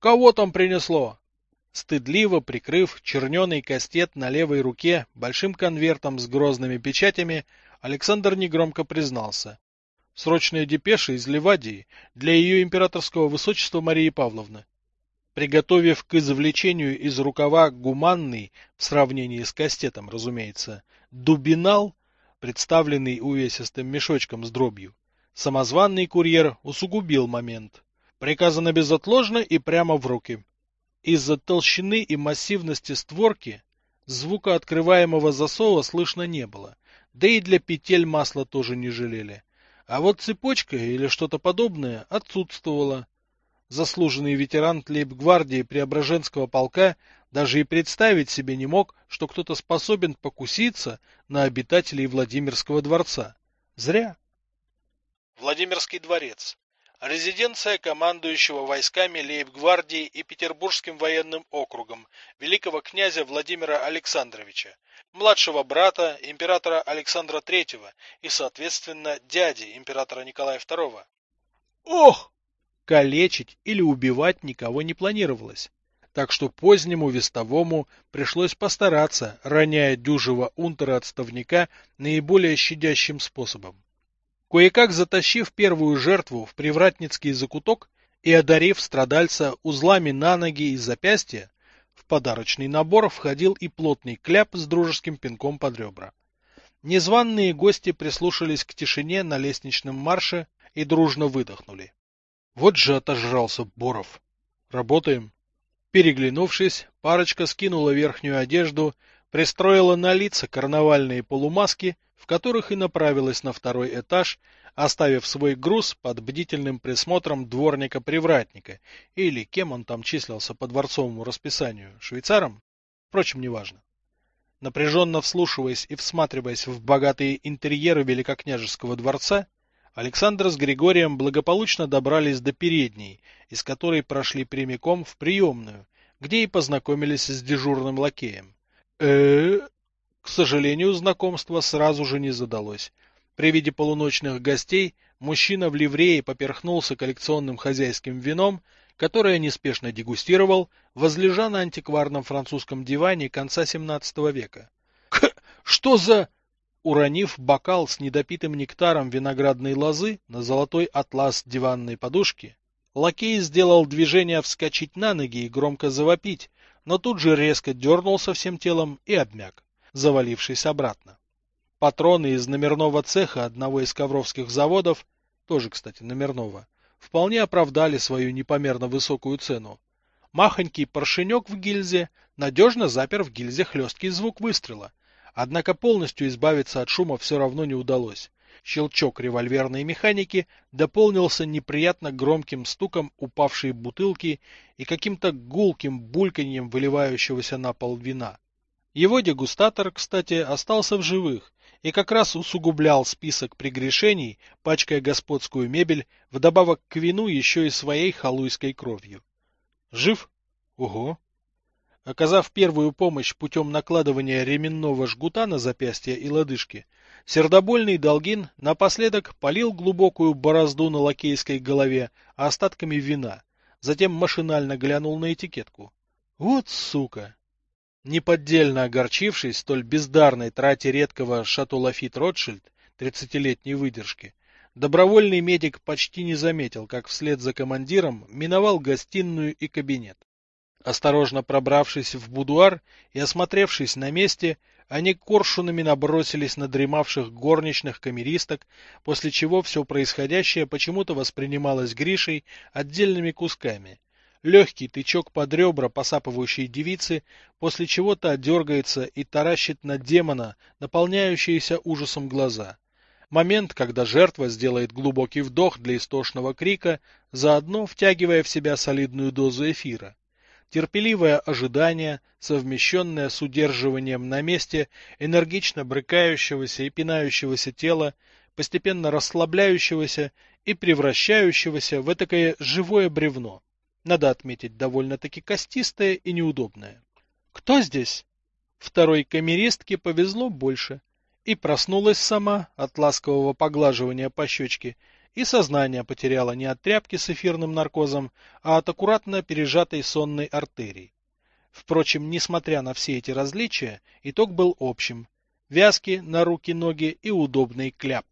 Кого там принесло? Стыдливо прикрыв черненый кастет на левой руке большим конвертом с грозными печатями, Александр негромко признался. Срочная депеша из Ливадии для ее императорского высочества Марии Павловны. Приготовив к извлечению из рукава гуманный, в сравнении с кастетом, разумеется, дубинал, представленный увесистым мешочком с дробью, самозванный курьер усугубил момент. Приказано безотложно и прямо в руки. Из-за толщины и массивности створки звука открываемого засова слышно не было, да и для петель масла тоже не жалели. А вот цепочка или что-то подобное отсутствовала. Заслуженный ветеран лейб-гвардии Преображенского полка даже и представить себе не мог, что кто-то способен покуситься на обитателей Владимирского дворца. Зря. Владимирский дворец резиденция командующего войсками лейб-гвардии и Петербургским военным округом великого князя Владимира Александровича, младшего брата императора Александра III и, соответственно, дяди императора Николая II. Ох! Калечить или убивать никого не планировалось. Так что позднему вестовому пришлось постараться, роняя дюжего унтера-отставника наиболее щадящим способом. Кое-как затащив первую жертву в привратницкий закуток и одарив страдальца узлами на ноги и запястья, в подарочный набор входил и плотный кляп с дружеским пинком под ребра. Незваные гости прислушались к тишине на лестничном марше и дружно выдохнули. Вот же отожрался Боров. Работаем. Переглянувшись, парочка скинула верхнюю одежду, пристроила на лица карнавальные полумаски в которых и направилась на второй этаж, оставив свой груз под бдительным присмотром дворника-привратника, или кем он там числился по дворцовому расписанию, швейцаром? Впрочем, неважно. Напряженно вслушиваясь и всматриваясь в богатые интерьеры великокняжеского дворца, Александр с Григорием благополучно добрались до передней, из которой прошли прямиком в приемную, где и познакомились с дежурным лакеем. э к сожалению, знакомство сразу же не задалось. При виде полуночных гостей мужчина в ливрее поперхнулся коллекционным хозяйским вином, которое неспешно дегустировал, возлежа на антикварном французском диване конца XVII века. К что за... Уронив бокал с недопитым нектаром виноградной лозы на золотой атлас диванной подушки, лакей сделал движение вскочить на ноги и громко завопить, но тут же резко дернулся всем телом и обмяк завалившись обратно. Патроны из номерного цеха одного из ковровских заводов, тоже, кстати, номерного, вполне оправдали свою непомерно высокую цену. Махонький поршенек в гильзе надежно запер в гильзе хлесткий звук выстрела, однако полностью избавиться от шума все равно не удалось. Щелчок револьверной механики дополнился неприятно громким стуком упавшей бутылки и каким-то гулким бульканьем выливающегося на пол вина. Его дегустатор, кстати, остался в живых и как раз усугублял список прегрешений, пачкая господскую мебель, вдобавок к вину еще и своей халуйской кровью. Жив? Ого! Оказав первую помощь путем накладывания ременного жгута на запястья и лодыжки, сердобольный Долгин напоследок полил глубокую борозду на лакейской голове остатками вина, затем машинально глянул на этикетку. Вот сука! Неподдельно огорчившись столь бездарной трате редкого шато Лафит Ротшильд тридцатилетней выдержки, добровольный медик почти не заметил, как вслед за командиром миновал гостиную и кабинет. Осторожно пробравшись в будуар и осмотревшись на месте, они коршунами набросились на дремавших горничных камеристок, после чего все происходящее почему-то воспринималось Гришей отдельными кусками, легкий тычок под ребра посапывающей девицы, после чего та дергается и таращит на демона, наполняющиеся ужасом глаза. Момент, когда жертва сделает глубокий вдох для истошного крика, заодно втягивая в себя солидную дозу эфира. Терпеливое ожидание, совмещенное с удерживанием на месте энергично брыкающегося и пинающегося тела, постепенно расслабляющегося и превращающегося в этакое живое бревно. Надо отметить, довольно-таки костистая и неудобная. Кто здесь? Второй камеристке повезло больше. И проснулась сама от ласкового поглаживания по щечке, и сознание потеряла не от тряпки с эфирным наркозом, а от аккуратно пережатой сонной артерии. Впрочем, несмотря на все эти различия, итог был общим. Вязки на руки-ноги и удобный кляп.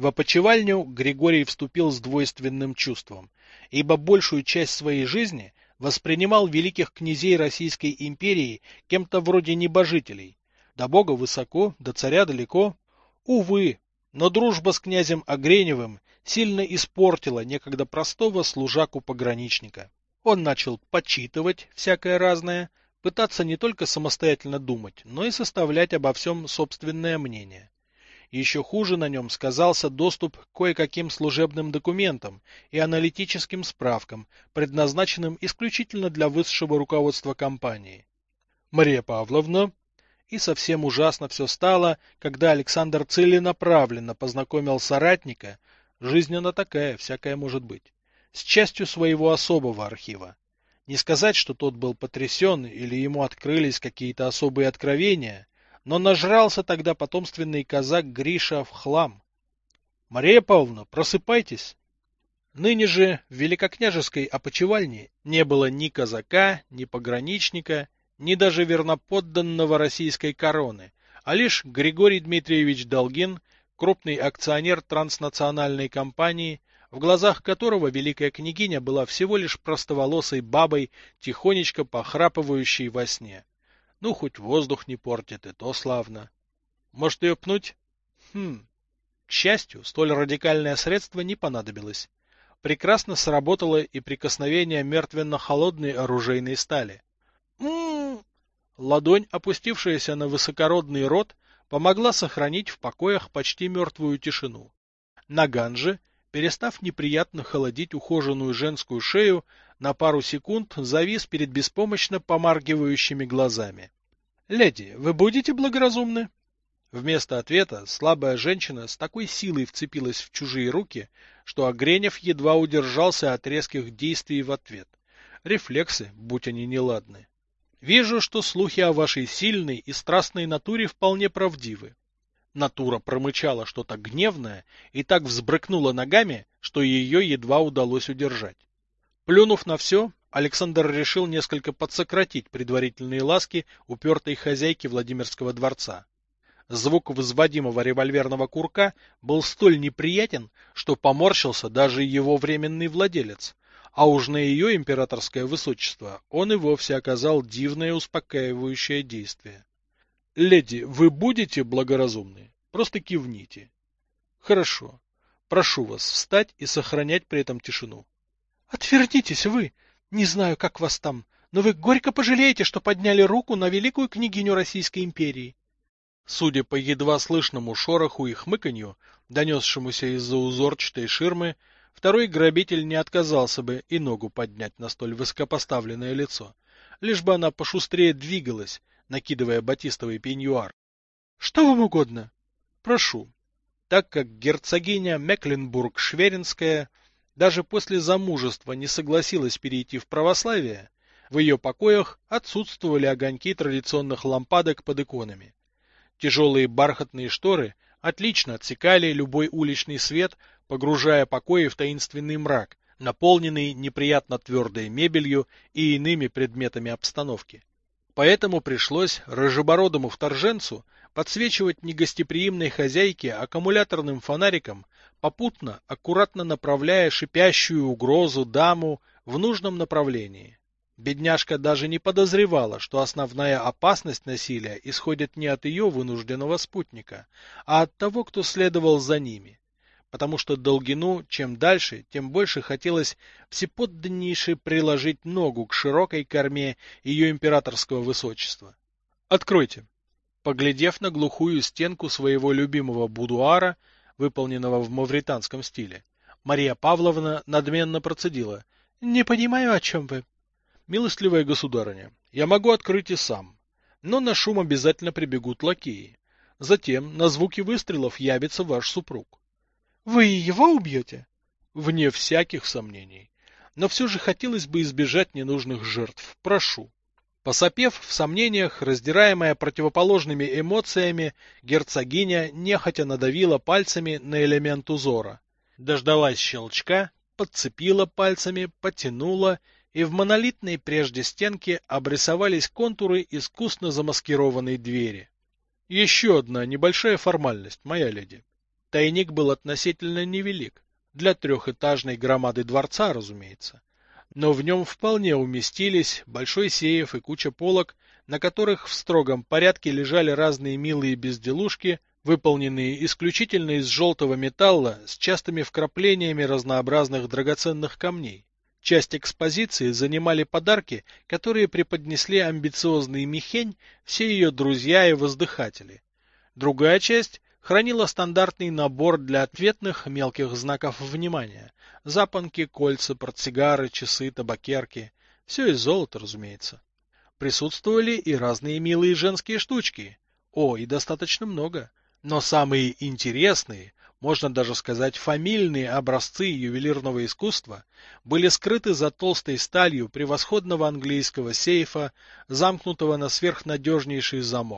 В опочивальню Григорий вступил с двойственным чувством, ибо большую часть своей жизни воспринимал великих князей Российской империи кем-то вроде небожителей. До бога высоко, до царя далеко. Увы, но дружба с князем Огреневым сильно испортила некогда простого служаку-пограничника. Он начал почитывать всякое разное, пытаться не только самостоятельно думать, но и составлять обо всем собственное мнение. Еще хуже на нем сказался доступ к кое-каким служебным документам и аналитическим справкам, предназначенным исключительно для высшего руководства компании. Мария Павловна, и совсем ужасно все стало, когда Александр целенаправленно познакомил соратника, жизнь она такая, всякая может быть, с частью своего особого архива. Не сказать, что тот был потрясен или ему открылись какие-то особые откровения, но нажрался тогда потомственный казак Гриша в хлам. Мария Павловна, просыпайтесь. Ныне же в великокняжеской опочивальне не было ни казака, ни пограничника, ни даже верноподданного российской короны, а лишь Григорий Дмитриевич Долгин, крупный акционер транснациональной компании, в глазах которого великая княгиня была всего лишь простоволосой бабой, тихонечко похрапывающей во сне. Ну, хоть воздух не портит, и то славно. Может ее пнуть? Хм. К счастью, столь радикальное средство не понадобилось. Прекрасно сработало и прикосновение мертвенно-холодной оружейной стали. М-м-м. Ладонь, опустившаяся на высокородный рот, помогла сохранить в покоях почти мертвую тишину. Наган же, перестав неприятно холодить ухоженную женскую шею, на пару секунд завис перед беспомощно помаргивающими глазами. — Леди, вы будете благоразумны? Вместо ответа слабая женщина с такой силой вцепилась в чужие руки, что Огренев едва удержался от резких действий в ответ. Рефлексы, будь они неладны. Вижу, что слухи о вашей сильной и страстной натуре вполне правдивы. Натура промычала что-то гневное и так взбрыкнула ногами, что ее едва удалось удержать. Плюнув на все, Александр решил несколько подсократить предварительные ласки упертой хозяйки Владимирского дворца. Звук взводимого револьверного курка был столь неприятен, что поморщился даже его временный владелец, а уж на ее императорское высочество он и вовсе оказал дивное успокаивающее действие. Леди, вы будете благоразумны? Просто кивните. Хорошо. Прошу вас встать и сохранять при этом тишину. Отвернитесь вы! Не знаю, как вас там, но вы горько пожалеете, что подняли руку на великую княгиню Российской империи. Судя по едва слышному шороху и хмыканью, донесшемуся из-за узорчатой ширмы, Второй грабитель не отказался бы и ногу поднять на столь высокопоставленное лицо, лишь бы она пошустрее двигалась, накидывая батистовый пеньюар. — Что вам угодно? — Прошу. Так как герцогиня Мекленбург-Шверинская даже после замужества не согласилась перейти в православие, в ее покоях отсутствовали огоньки традиционных лампадок под иконами. Тяжелые бархатные шторы отлично отсекали любой уличный свет, погружая покои в таинственный мрак, наполненный неприятно твердой мебелью и иными предметами обстановки. Поэтому пришлось рыжебородому вторженцу подсвечивать негостеприимной хозяйке аккумуляторным фонариком, попутно аккуратно направляя шипящую угрозу даму в нужном направлении. Бедняжка даже не подозревала, что основная опасность насилия исходит не от ее вынужденного спутника, а от того, кто следовал за ними. Потому что Долгину чем дальше, тем больше хотелось всеподданнейше приложить ногу к широкой корме ее императорского высочества. «Откройте!» Поглядев на глухую стенку своего любимого будуара, выполненного в мавританском стиле, Мария Павловна надменно процедила. «Не понимаю, о чем вы?» Милостливая государыня, я могу открыть и сам, но на шум обязательно прибегут лакеи. Затем на звуки выстрелов явится ваш супруг. Вы его убьете? Вне всяких сомнений. Но все же хотелось бы избежать ненужных жертв. Прошу. Посопев в сомнениях, раздираемая противоположными эмоциями, герцогиня нехотя надавила пальцами на элемент узора. Дождалась щелчка, подцепила пальцами, потянула, и в монолитной прежде стенке обрисовались контуры искусно замаскированной двери. Еще одна небольшая формальность, моя леди. Тайник был относительно невелик, для трехэтажной громады дворца, разумеется. Но в нем вполне уместились большой сейф и куча полок, на которых в строгом порядке лежали разные милые безделушки, выполненные исключительно из желтого металла с частыми вкраплениями разнообразных драгоценных камней. Часть экспозиции занимали подарки, которые преподнесли амбициозный Михень, все ее друзья и воздыхатели. Другая часть хранила стандартный набор для ответных мелких знаков внимания. Запонки, кольца, портсигары, часы, табакерки. Все из золота, разумеется. Присутствовали и разные милые женские штучки. О, и достаточно много. Но самые интересные, можно даже сказать фамильные образцы ювелирного искусства, были скрыты за толстой сталью превосходного английского сейфа, замкнутого на сверхнадежнейший замок.